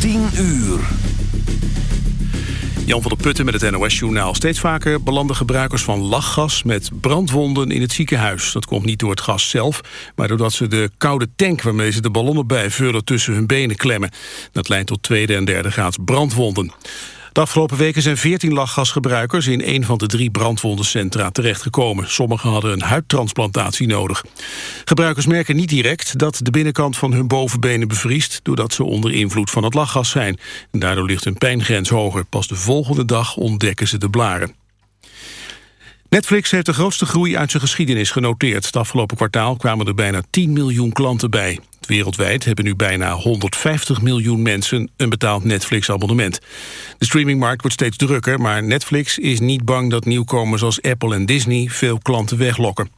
10 uur. Jan van der Putten met het NOS-journaal. Steeds vaker belanden gebruikers van lachgas met brandwonden in het ziekenhuis. Dat komt niet door het gas zelf, maar doordat ze de koude tank... waarmee ze de ballonnen bijvullen tussen hun benen klemmen. Dat leidt tot tweede en derde graads brandwonden. De afgelopen weken zijn 14 lachgasgebruikers in een van de drie brandwondencentra terechtgekomen. Sommigen hadden een huidtransplantatie nodig. Gebruikers merken niet direct dat de binnenkant van hun bovenbenen bevriest, doordat ze onder invloed van het lachgas zijn. En daardoor ligt hun pijngrens hoger. Pas de volgende dag ontdekken ze de blaren. Netflix heeft de grootste groei uit zijn geschiedenis genoteerd. Het afgelopen kwartaal kwamen er bijna 10 miljoen klanten bij. Wereldwijd hebben nu bijna 150 miljoen mensen een betaald Netflix-abonnement. De streamingmarkt wordt steeds drukker, maar Netflix is niet bang dat nieuwkomers als Apple en Disney veel klanten weglokken.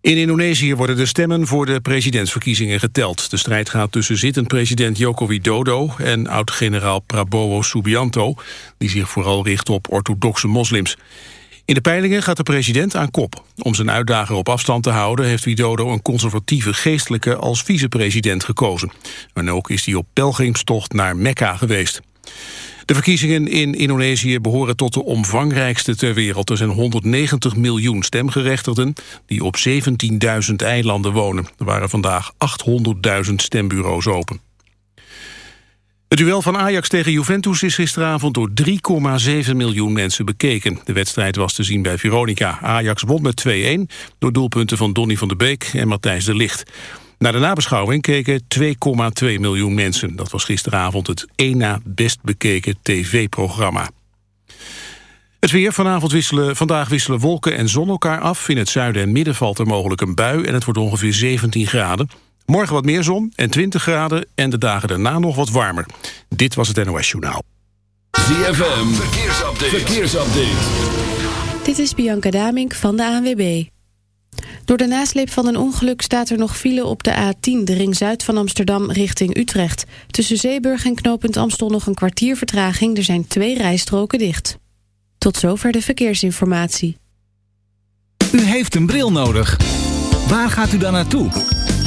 In Indonesië worden de stemmen voor de presidentsverkiezingen geteld. De strijd gaat tussen zittend president Joko Widodo en oud-generaal Prabowo Subianto... die zich vooral richt op orthodoxe moslims. In de peilingen gaat de president aan kop. Om zijn uitdager op afstand te houden... heeft Widodo een conservatieve geestelijke als vicepresident gekozen. En ook is hij op pelgrimstocht naar Mekka geweest. De verkiezingen in Indonesië behoren tot de omvangrijkste ter wereld. Er zijn 190 miljoen stemgerechtigden die op 17.000 eilanden wonen. Er waren vandaag 800.000 stembureaus open. Het duel van Ajax tegen Juventus is gisteravond door 3,7 miljoen mensen bekeken. De wedstrijd was te zien bij Veronica. Ajax won met 2-1 door doelpunten van Donny van de Beek en Matthijs de Ligt. Na de nabeschouwing keken 2,2 miljoen mensen. Dat was gisteravond het één na best bekeken tv-programma. Het weer. Vanavond wisselen, vandaag wisselen wolken en zon elkaar af. In het zuiden en midden valt er mogelijk een bui en het wordt ongeveer 17 graden. Morgen wat meer zon en 20 graden en de dagen daarna nog wat warmer. Dit was het NOS Journaal. ZFM, verkeersupdate. verkeersupdate. Dit is Bianca Damink van de ANWB. Door de nasleep van een ongeluk staat er nog file op de A10... de ring zuid van Amsterdam richting Utrecht. Tussen Zeeburg en knooppunt Amstel nog een kwartier vertraging. Er zijn twee rijstroken dicht. Tot zover de verkeersinformatie. U heeft een bril nodig. Waar gaat u dan naartoe?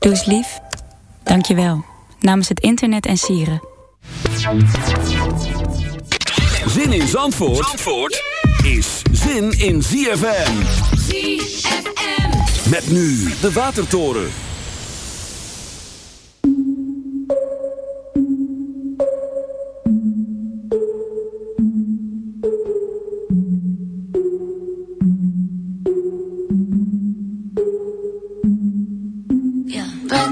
Doe eens lief. Dankjewel. Namens het internet en sieren. Zin in Zandvoort, Zandvoort is zin in ZFM. ZFM. Met nu de Watertoren.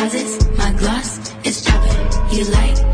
deposits, my gloss, it's dropping. You like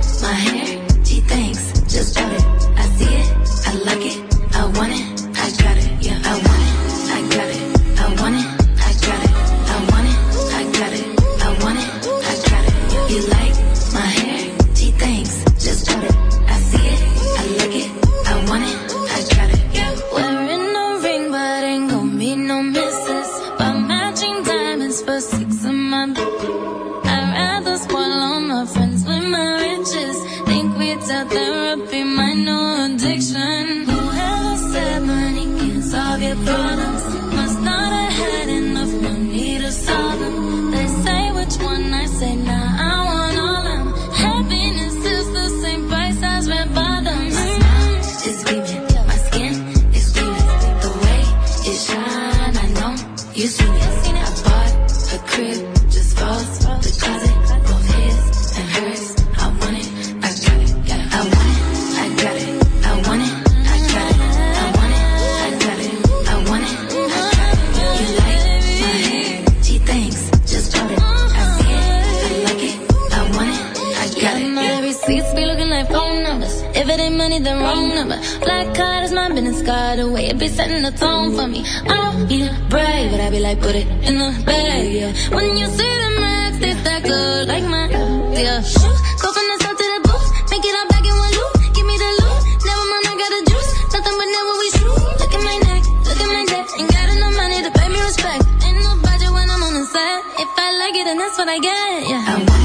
I get, yeah.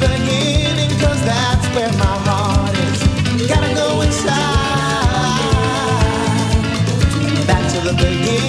The beginning, 'cause that's where my heart is. Gotta go inside, back to the beginning.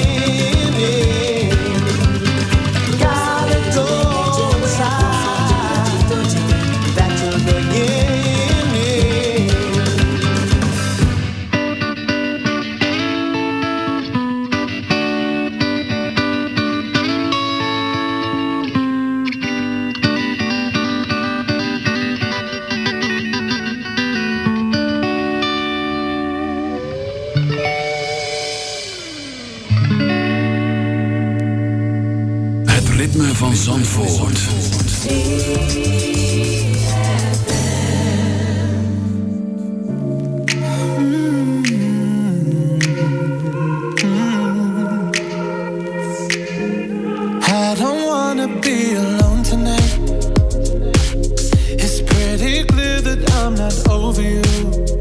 I'm not over you.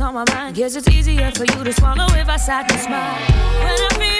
on my mind. Guess it's easier for you to swallow if I sat and smile. When I feel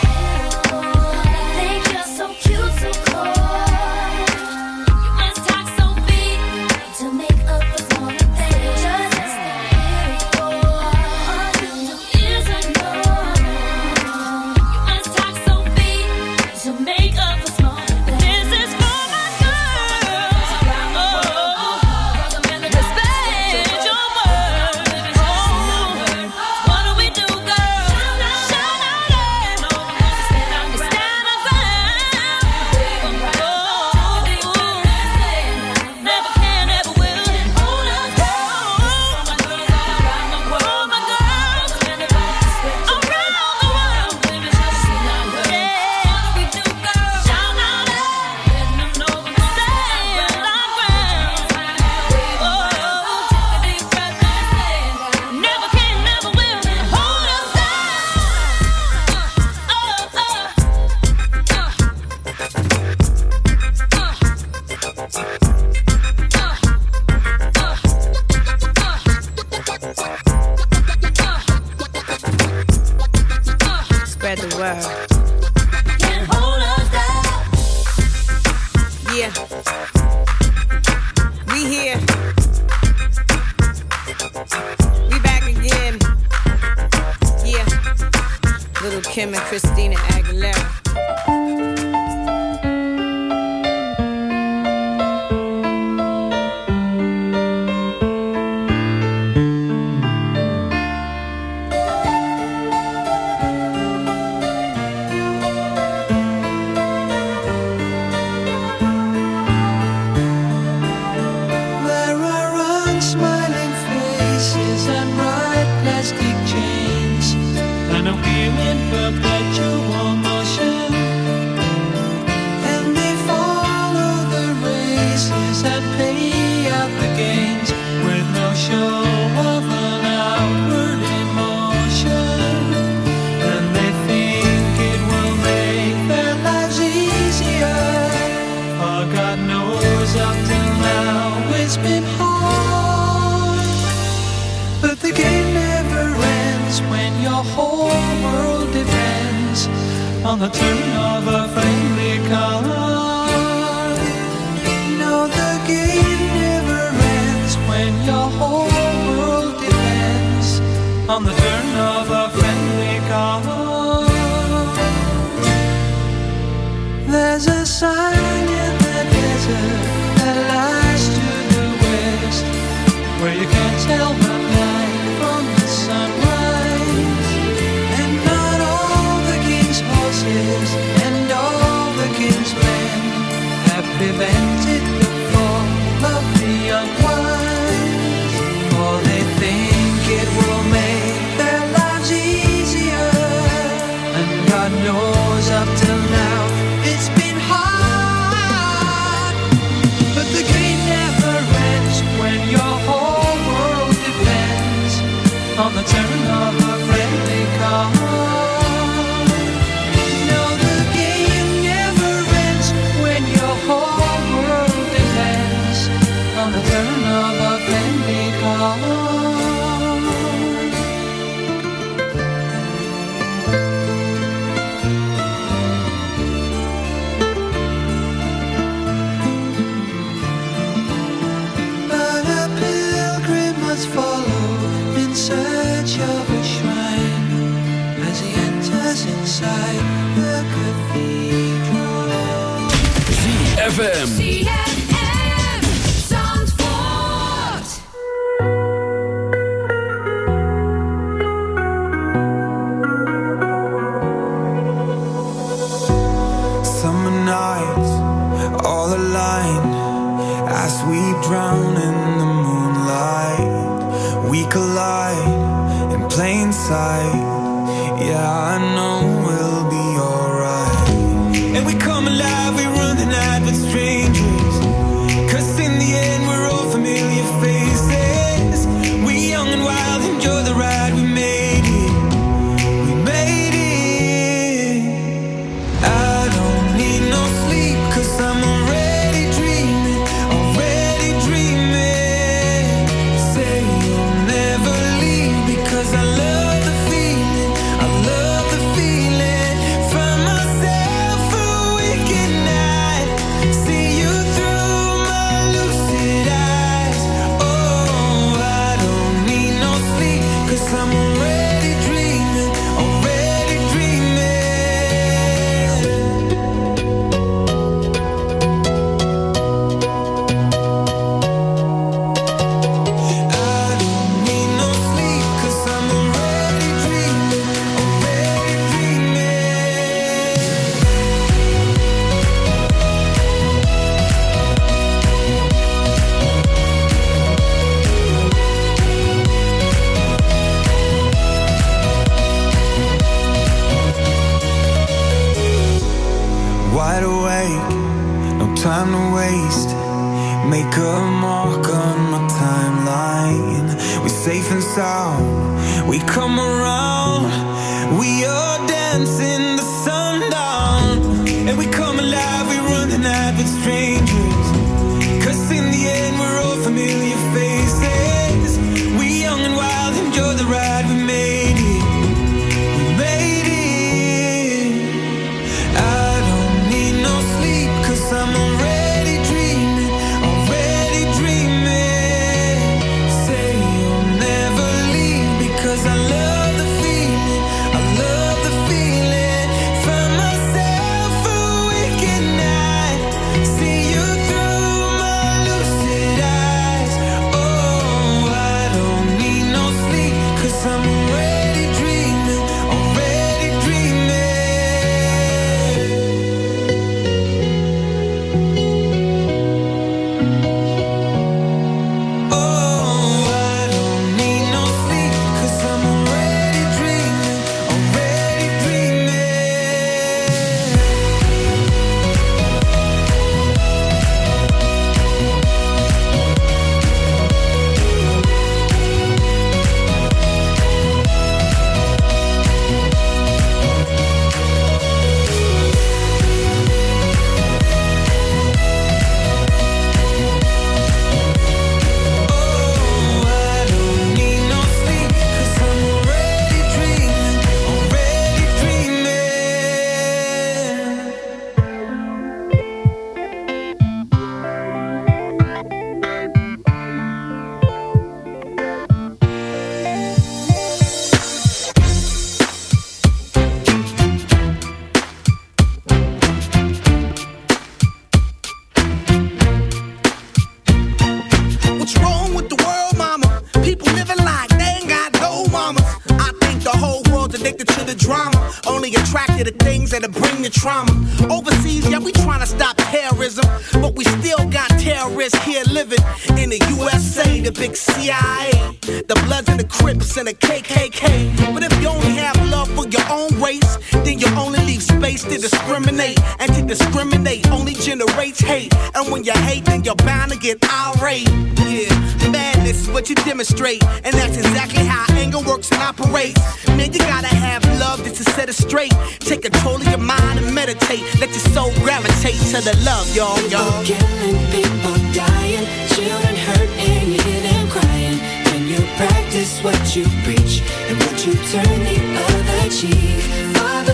Practice what you preach and what you turn the other cheek. Father,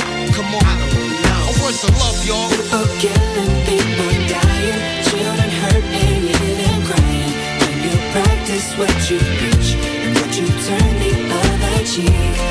Come on. I don't know. Where's the love, y'all? Killing, people dying, children and crying. When you practice what you preach and what you turn the other cheek.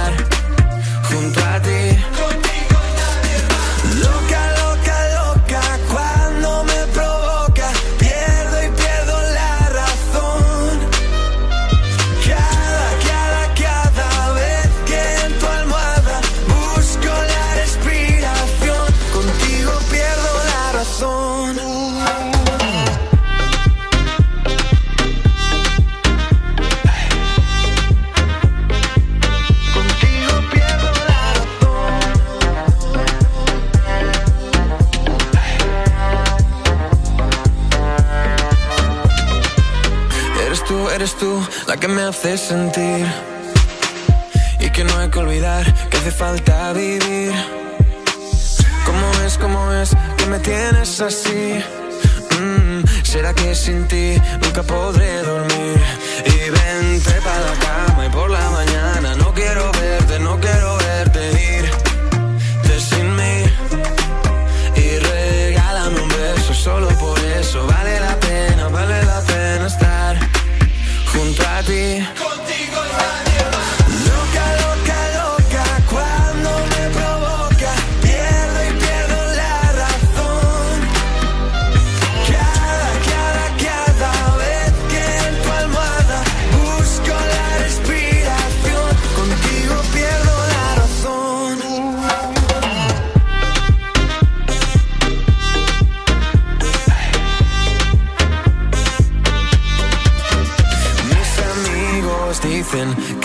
hace sentir y que no hay que olvidar que hace falta vivir. ¿Cómo es, cómo es que me tienes así? Mm, ¿Será que sin ti nunca podré dormir? Y vente para la cama y por la mañana be contigo